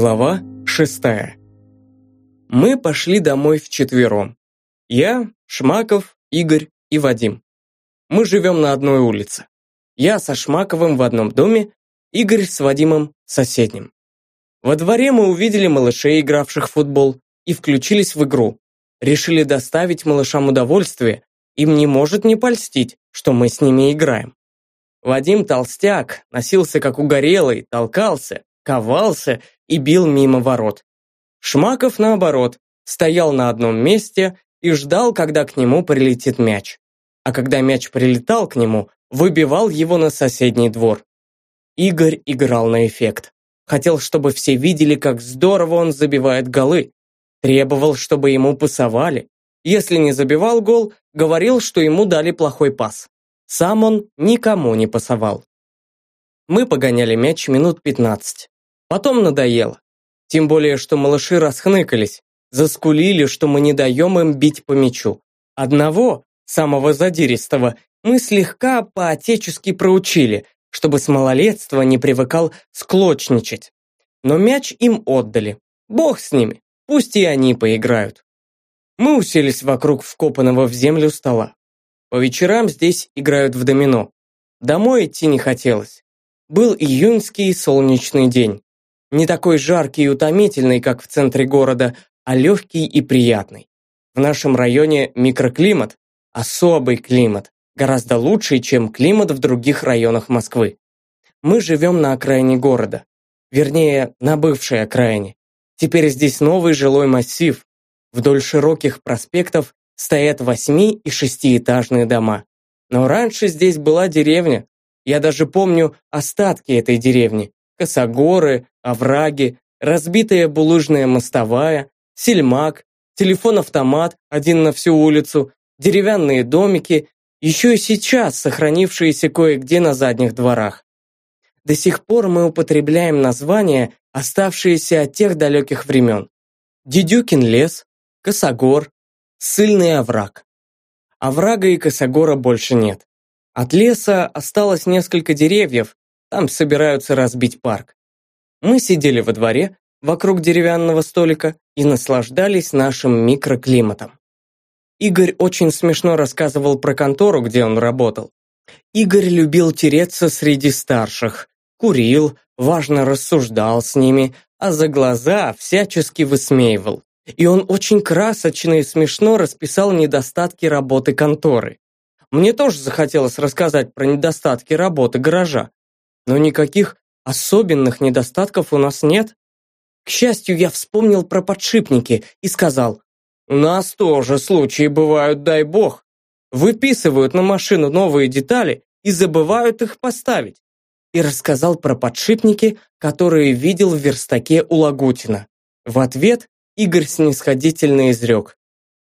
Глава шестая. Мы пошли домой вчетвером. Я, Шмаков, Игорь и Вадим. Мы живем на одной улице. Я со Шмаковым в одном доме, Игорь с Вадимом в соседнем. Во дворе мы увидели малышей, игравших в футбол, и включились в игру. Решили доставить малышам удовольствие, им не может не польстить, что мы с ними играем. Вадим толстяк, носился как угорелый, толкался, ковался и бил мимо ворот. Шмаков, наоборот, стоял на одном месте и ждал, когда к нему прилетит мяч. А когда мяч прилетал к нему, выбивал его на соседний двор. Игорь играл на эффект. Хотел, чтобы все видели, как здорово он забивает голы. Требовал, чтобы ему пасовали. Если не забивал гол, говорил, что ему дали плохой пас. Сам он никому не пасовал. Мы погоняли мяч минут 15. Потом надоело. Тем более, что малыши расхныкались, заскулили, что мы не даем им бить по мячу. Одного, самого задиристого, мы слегка по-отечески проучили, чтобы с малолетства не привыкал склочничать. Но мяч им отдали. Бог с ними, пусть и они поиграют. Мы уселись вокруг вкопанного в землю стола. По вечерам здесь играют в домино. Домой идти не хотелось. Был июньский солнечный день. Не такой жаркий и утомительный, как в центре города, а легкий и приятный. В нашем районе микроклимат, особый климат, гораздо лучший, чем климат в других районах Москвы. Мы живем на окраине города. Вернее, на бывшей окраине. Теперь здесь новый жилой массив. Вдоль широких проспектов стоят восьми- и шестиэтажные дома. Но раньше здесь была деревня. Я даже помню остатки этой деревни. Косогоры, овраги, разбитая булыжная мостовая, сельмак, телефон-автомат, один на всю улицу, деревянные домики, еще и сейчас сохранившиеся кое-где на задних дворах. До сих пор мы употребляем названия, оставшиеся от тех далеких времен. Дедюкин лес, Косогор, Сыльный овраг. Оврага и Косогора больше нет. От леса осталось несколько деревьев, там собираются разбить парк. Мы сидели во дворе, вокруг деревянного столика, и наслаждались нашим микроклиматом. Игорь очень смешно рассказывал про контору, где он работал. Игорь любил тереться среди старших, курил, важно рассуждал с ними, а за глаза всячески высмеивал. И он очень красочно и смешно расписал недостатки работы конторы. Мне тоже захотелось рассказать про недостатки работы гаража, но никаких Особенных недостатков у нас нет. К счастью, я вспомнил про подшипники и сказал, «У нас тоже случаи бывают, дай бог. Выписывают на машину новые детали и забывают их поставить». И рассказал про подшипники, которые видел в верстаке у Лагутина. В ответ Игорь снисходительно изрек.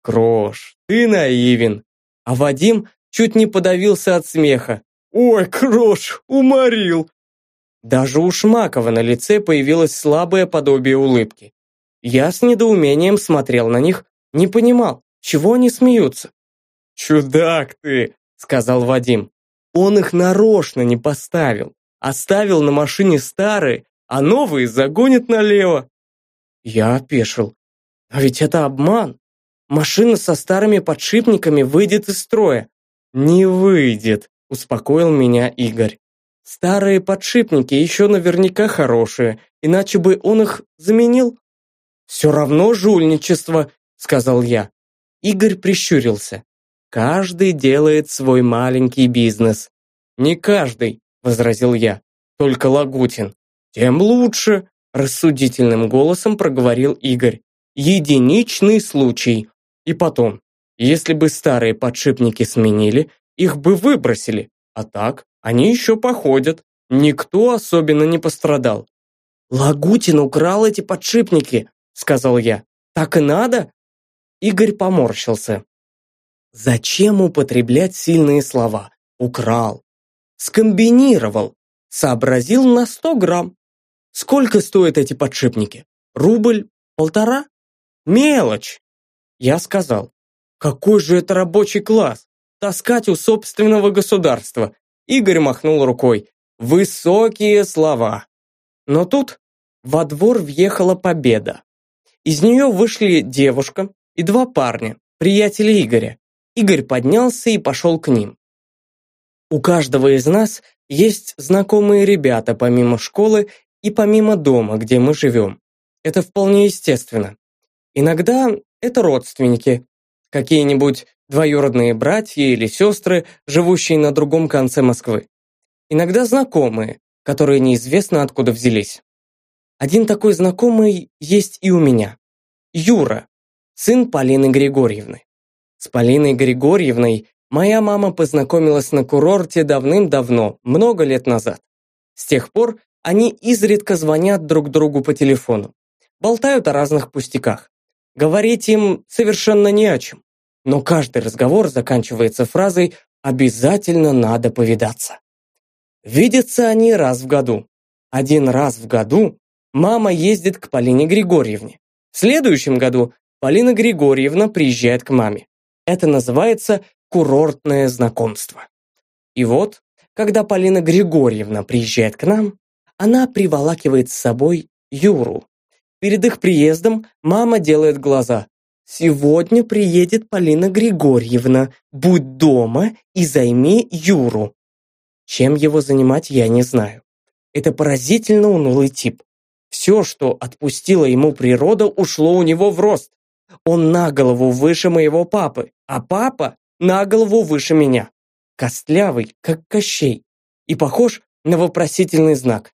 «Крош, ты наивен». А Вадим чуть не подавился от смеха. «Ой, Крош, уморил! Даже у Шмакова на лице появилось слабое подобие улыбки. Я с недоумением смотрел на них, не понимал, чего они смеются. «Чудак ты!» — сказал Вадим. «Он их нарочно не поставил. Оставил на машине старые, а новые загонит налево». Я опешил. «А ведь это обман. Машина со старыми подшипниками выйдет из строя». «Не выйдет», — успокоил меня Игорь. Старые подшипники еще наверняка хорошие, иначе бы он их заменил. «Все равно жульничество», — сказал я. Игорь прищурился. «Каждый делает свой маленький бизнес». «Не каждый», — возразил я, — «только Лагутин». «Тем лучше», — рассудительным голосом проговорил Игорь. «Единичный случай. И потом, если бы старые подшипники сменили, их бы выбросили, а так они еще походят. Никто особенно не пострадал. «Лагутин украл эти подшипники», — сказал я. «Так и надо?» Игорь поморщился. «Зачем употреблять сильные слова? Украл. Скомбинировал. Сообразил на сто грамм. Сколько стоят эти подшипники? Рубль? Полтора? Мелочь!» Я сказал. «Какой же это рабочий класс? Таскать у собственного государства. Игорь махнул рукой. Высокие слова. Но тут во двор въехала Победа. Из нее вышли девушка и два парня, приятели Игоря. Игорь поднялся и пошел к ним. У каждого из нас есть знакомые ребята помимо школы и помимо дома, где мы живем. Это вполне естественно. Иногда это родственники, какие-нибудь двоюродные братья или сестры, живущие на другом конце Москвы. Иногда знакомые, которые неизвестно откуда взялись. Один такой знакомый есть и у меня. Юра, сын Полины Григорьевны. С Полиной Григорьевной моя мама познакомилась на курорте давным-давно, много лет назад. С тех пор они изредка звонят друг другу по телефону, болтают о разных пустяках. Говорить им совершенно не о чем. Но каждый разговор заканчивается фразой «обязательно надо повидаться». Видятся они раз в году. Один раз в году мама ездит к Полине Григорьевне. В следующем году Полина Григорьевна приезжает к маме. Это называется курортное знакомство. И вот, когда Полина Григорьевна приезжает к нам, она приволакивает с собой Юру. Перед их приездом мама делает глаза. «Сегодня приедет Полина Григорьевна. Будь дома и займи Юру». Чем его занимать, я не знаю. Это поразительно унылый тип. Все, что отпустила ему природа, ушло у него в рост. Он на голову выше моего папы, а папа на голову выше меня. Костлявый, как Кощей, и похож на вопросительный знак.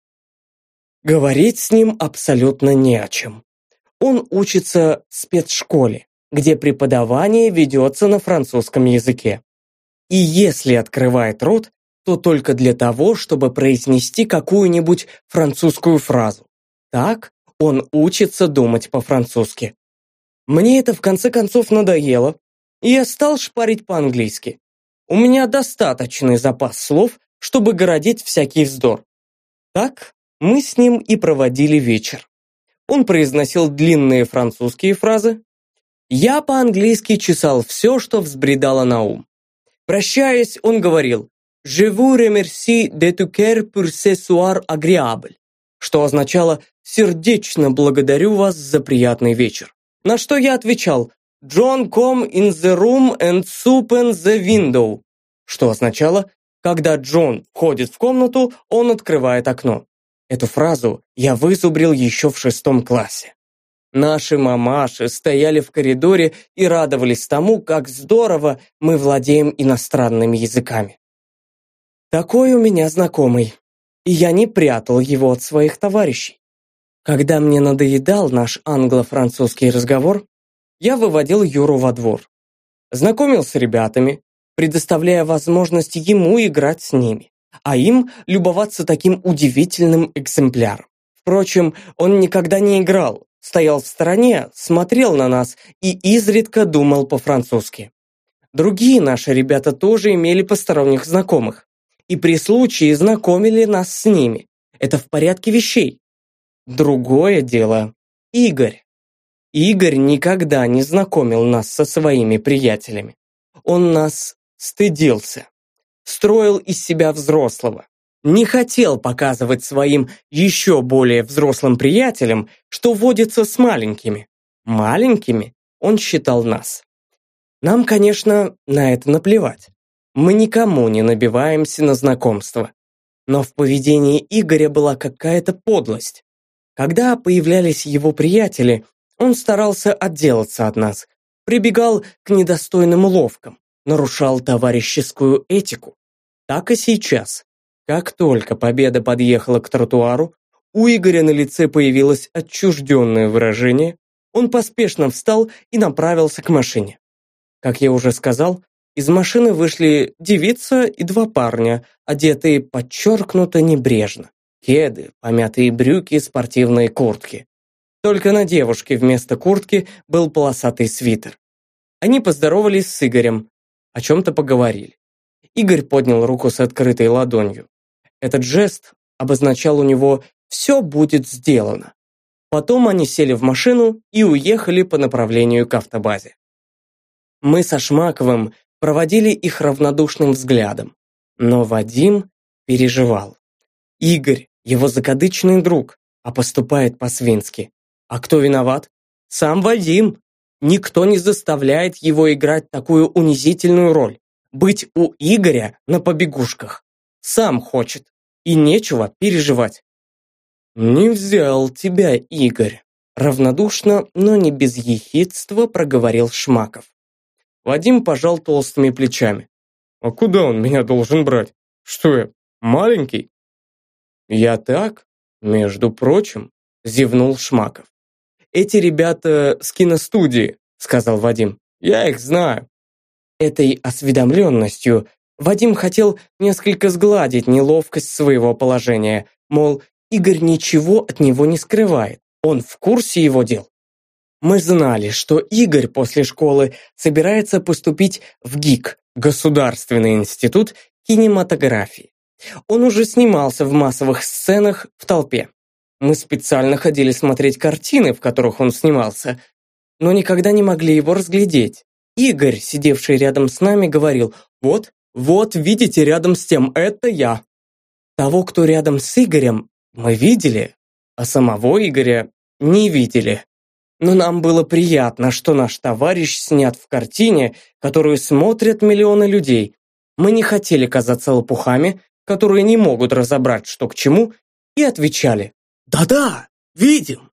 Говорить с ним абсолютно не о чем. Он учится в спецшколе, где преподавание ведется на французском языке. И если открывает рот, то только для того, чтобы произнести какую-нибудь французскую фразу. Так он учится думать по-французски. Мне это в конце концов надоело, и я стал шпарить по-английски. У меня достаточный запас слов, чтобы городить всякий вздор. Так мы с ним и проводили вечер. Он произносил длинные французские фразы. Я по-английски чесал все, что взбредало на ум. Прощаясь, он говорил «Je vous remercie de tout cœur pour ce soir agréable», что означало «сердечно благодарю вас за приятный вечер». На что я отвечал «John come in the room and open the window», что означало «когда Джон входит в комнату, он открывает окно». Эту фразу я вызубрил еще в шестом классе. Наши мамаши стояли в коридоре и радовались тому, как здорово мы владеем иностранными языками. Такой у меня знакомый, и я не прятал его от своих товарищей. Когда мне надоедал наш англо-французский разговор, я выводил Юру во двор. Знакомил с ребятами, предоставляя возможность ему играть с ними, а им любоваться таким удивительным экземпляром. Впрочем, он никогда не играл, стоял в стороне, смотрел на нас и изредка думал по-французски. Другие наши ребята тоже имели посторонних знакомых, и при случае знакомили нас с ними. Это в порядке вещей. Другое дело – Игорь. Игорь никогда не знакомил нас со своими приятелями. Он нас стыдился. Строил из себя взрослого. Не хотел показывать своим еще более взрослым приятелям, что водится с маленькими. Маленькими он считал нас. Нам, конечно, на это наплевать. Мы никому не набиваемся на знакомство. Но в поведении Игоря была какая-то подлость. Когда появлялись его приятели, он старался отделаться от нас, прибегал к недостойным уловкам, нарушал товарищескую этику. Так и сейчас. Как только победа подъехала к тротуару, у Игоря на лице появилось отчужденное выражение, он поспешно встал и направился к машине. Как я уже сказал, из машины вышли девица и два парня, одетые подчеркнуто небрежно кеды, помятые брюки, спортивные куртки. Только на девушке вместо куртки был полосатый свитер. Они поздоровались с Игорем, о чем-то поговорили. Игорь поднял руку с открытой ладонью. Этот жест обозначал у него «все будет сделано». Потом они сели в машину и уехали по направлению к автобазе. Мы со Шмаковым проводили их равнодушным взглядом, но Вадим переживал. Игорь его закадычный друг, а поступает по-свински. А кто виноват? Сам Вадим. Никто не заставляет его играть такую унизительную роль. Быть у Игоря на побегушках. Сам хочет. И нечего переживать. «Не взял тебя, Игорь», — равнодушно, но не без ехидства проговорил Шмаков. Вадим пожал толстыми плечами. «А куда он меня должен брать? Что я, маленький?» «Я так, между прочим», — зевнул Шмаков. «Эти ребята с киностудии», — сказал Вадим. «Я их знаю». Этой осведомленностью Вадим хотел несколько сгладить неловкость своего положения, мол, Игорь ничего от него не скрывает. Он в курсе его дел. Мы знали, что Игорь после школы собирается поступить в ГИК, Государственный институт кинематографии. Он уже снимался в массовых сценах в толпе. Мы специально ходили смотреть картины, в которых он снимался, но никогда не могли его разглядеть. Игорь, сидевший рядом с нами, говорил «Вот, вот, видите, рядом с тем, это я». Того, кто рядом с Игорем, мы видели, а самого Игоря не видели. Но нам было приятно, что наш товарищ снят в картине, которую смотрят миллионы людей. Мы не хотели казаться лопухами, которые не могут разобрать, что к чему, и отвечали «Да-да, видим».